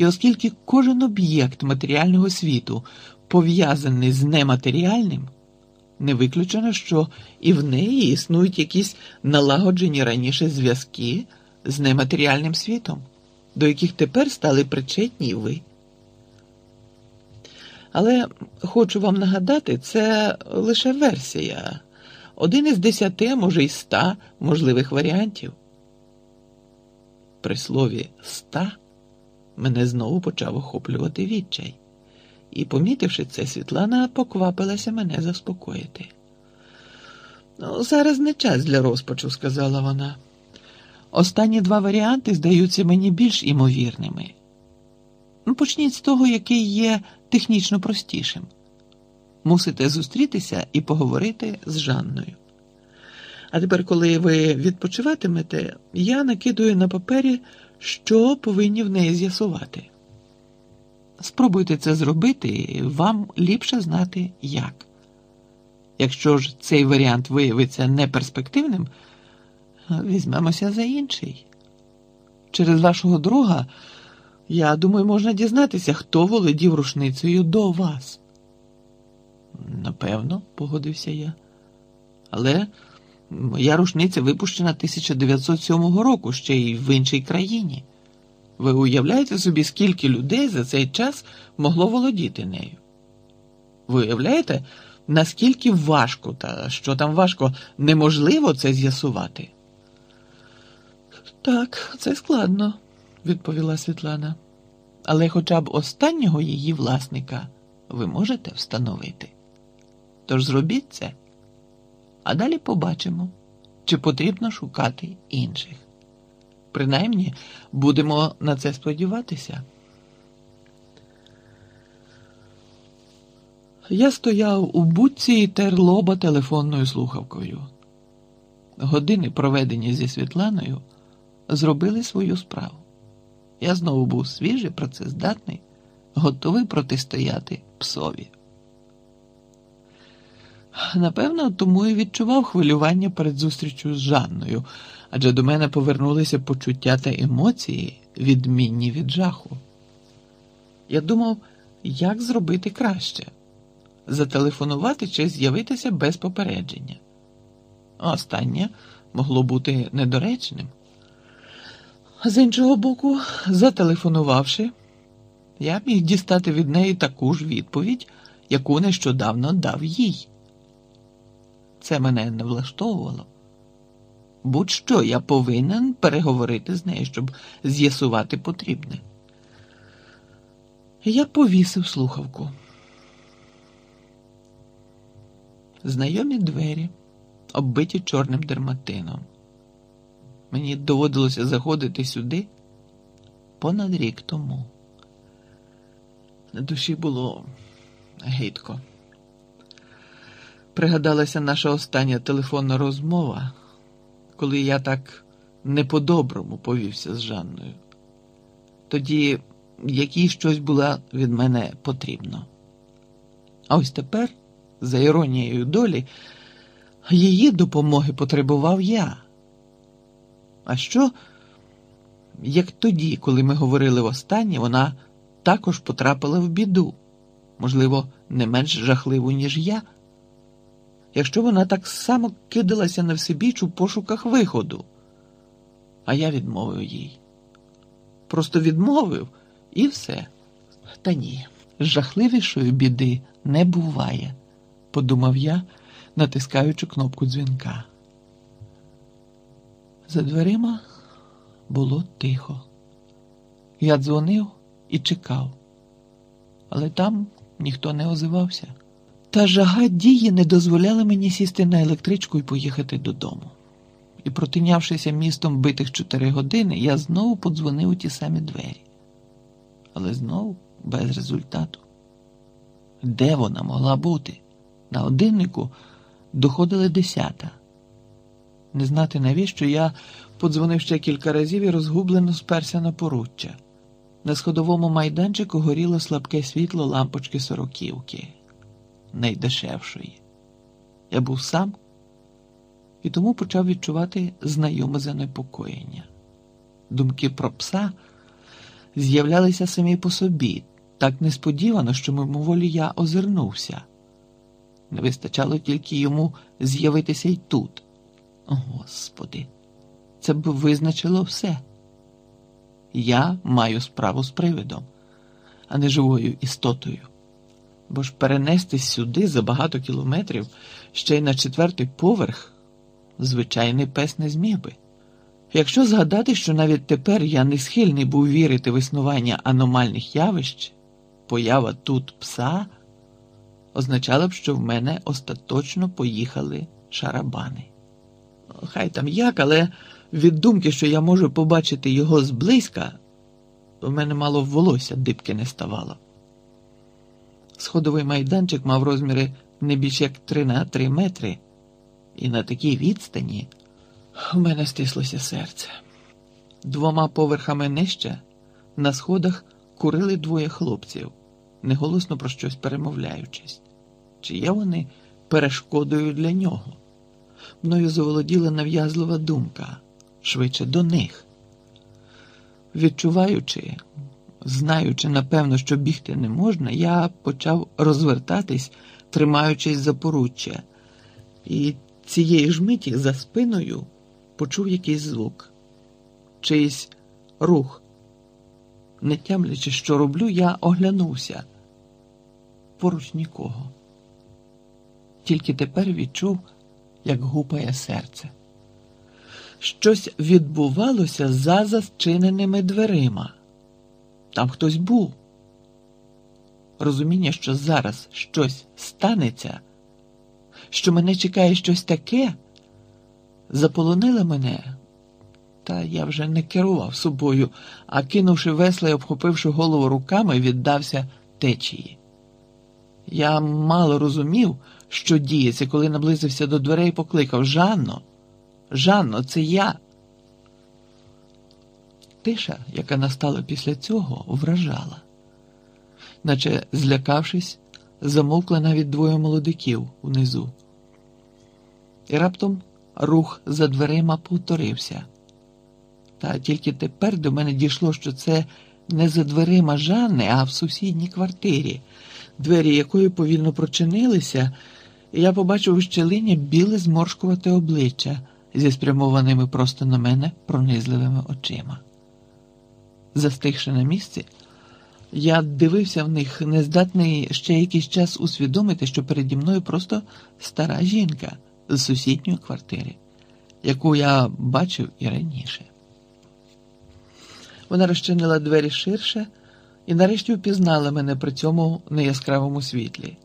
І оскільки кожен об'єкт матеріального світу пов'язаний з нематеріальним, не виключено, що і в неї існують якісь налагоджені раніше зв'язки з нематеріальним світом, до яких тепер стали причетні і ви. Але хочу вам нагадати, це лише версія, один із десяти, може й ста можливих варіантів. При слові ста мене знову почав охоплювати відчай, і, помітивши це, Світлана поквапилася мене заспокоїти. Ну, зараз не час для розпачу, сказала вона. Останні два варіанти здаються мені більш імовірними. Ну, Почніть з того, який є технічно простішим. Мусите зустрітися і поговорити з Жанною. А тепер, коли ви відпочиватимете, я накидую на папері, що повинні в неї з'ясувати. Спробуйте це зробити, і вам ліпше знати як. Якщо ж цей варіант виявиться неперспективним, візьмемося за інший. Через вашого друга, я думаю, можна дізнатися, хто володів рушницею до вас. Напевно, погодився я. Але моя рушниця випущена 1907 року ще й в іншій країні. Ви уявляєте собі, скільки людей за цей час могло володіти нею? Ви уявляєте, наскільки важко, та що там важко, неможливо це з'ясувати? Так, це складно, відповіла Світлана. Але хоча б останнього її власника ви можете встановити. Тож зробіть це, а далі побачимо, чи потрібно шукати інших. Принаймні, будемо на це сподіватися. Я стояв у будці і тер лоба телефонною слухавкою. Години, проведені зі Світланою, зробили свою справу. Я знову був свіжий, працездатний, готовий протистояти псові. Напевно, тому і відчував хвилювання перед зустрічю з Жанною, адже до мене повернулися почуття та емоції, відмінні від жаху. Я думав, як зробити краще зателефонувати чи з'явитися без попередження. Останнє могло бути недоречним. З іншого боку, зателефонувавши, я міг дістати від неї таку ж відповідь, яку нещодавно дав їй. Це мене не влаштовувало. Будь-що я повинен переговорити з нею, щоб з'ясувати потрібне. Я повісив слухавку. Знайомі двері, оббиті чорним дерматином. Мені доводилося заходити сюди понад рік тому. На душі було гидко. Пригадалася наша остання телефонна розмова, коли я так не по-доброму повівся з Жанною. Тоді якій щось була від мене потрібно. А ось тепер, за іронією долі, її допомоги потребував я. А що, як тоді, коли ми говорили востаннє, вона також потрапила в біду, можливо, не менш жахливу, ніж я, якщо вона так само кидалася на всебіч у пошуках виходу, а я відмовив їй. Просто відмовив і все. Та ні, жахливішої біди не буває, подумав я, натискаючи кнопку дзвінка. За дверима було тихо. Я дзвонив і чекав, але там ніхто не озивався. Та жага дії не дозволяла мені сісти на електричку і поїхати додому. І, протинявшися містом битих чотири години, я знову подзвонив у ті самі двері. Але знову без результату. Де вона могла бути? На годиннику доходили десята. Не знати навіщо я подзвонив ще кілька разів і розгублено сперся на поруччя. На сходовому майданчику горіло слабке світло лампочки сороківки, найдешевшої. Я був сам і тому почав відчувати знайоме занепокоєння. Думки про пса з'являлися самі по собі, так несподівано, що мимоволі я озирнувся. Не вистачало тільки йому з'явитися й тут. Господи, це б визначило все. Я маю справу з привидом, а не живою істотою. Бо ж перенестись сюди за багато кілометрів ще й на четвертий поверх звичайний пес не зміг би. Якщо згадати, що навіть тепер я не схильний був вірити в існування аномальних явищ, поява тут пса означала б, що в мене остаточно поїхали шарабани. Хай там як, але від думки, що я можу побачити його зблизька, в мене мало волосся дибки не ставало. Сходовий майданчик мав розміри не більш як 3 на 3 метри, і на такій відстані у мене стислося серце. Двома поверхами нижче на сходах курили двоє хлопців, неголосно про щось перемовляючись. Чи є вони перешкодою для нього? Мною заволоділа нав'язлива думка швидше до них. Відчуваючи, знаючи, напевно, що бігти не можна, я почав розвертатись, тримаючись за поруччя, і цієї ж миті за спиною почув якийсь звук, чийсь рух. Не тямлячи, що роблю, я оглянувся. Поруч нікого. Тільки тепер відчув, як гупає серце. Щось відбувалося за зачиненими дверима. Там хтось був. Розуміння, що зараз щось станеться, що мене чекає щось таке, заполонило мене, та я вже не керував собою, а кинувши весла і обхопивши голову руками, віддався течії. Я мало розумів, що діється, коли наблизився до дверей і покликав Жанно, Жанно, це я. Тиша, яка настала після цього, вражала, наче злякавшись, замовкли навіть двоє молодиків унизу. І раптом рух за дверима повторився. Та тільки тепер до мене дійшло, що це не за дверима Жанни, а в сусідній квартирі, двері якої повільно прочинилися, і я побачив у щелині біле зморшкувате обличчя зі спрямованими просто на мене пронизливими очима. Застигши на місці, я дивився в них, нездатний ще якийсь час усвідомити, що переді мною просто стара жінка з сусідньої квартири, яку я бачив і раніше. Вона розчинила двері ширше і нарешті впізнала мене при цьому неяскравому світлі.